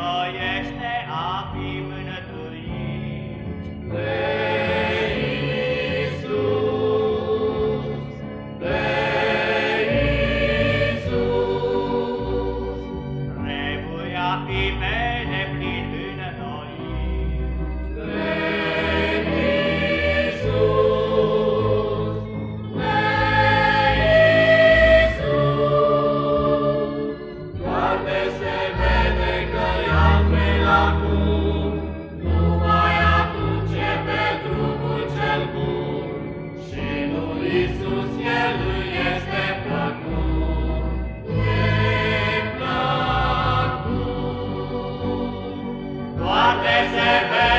înnoiește apii mânăturiți. Pe Iisus, pe Iisus, trebuie Iisus El este plăcut, de plăcut. Toate se vede.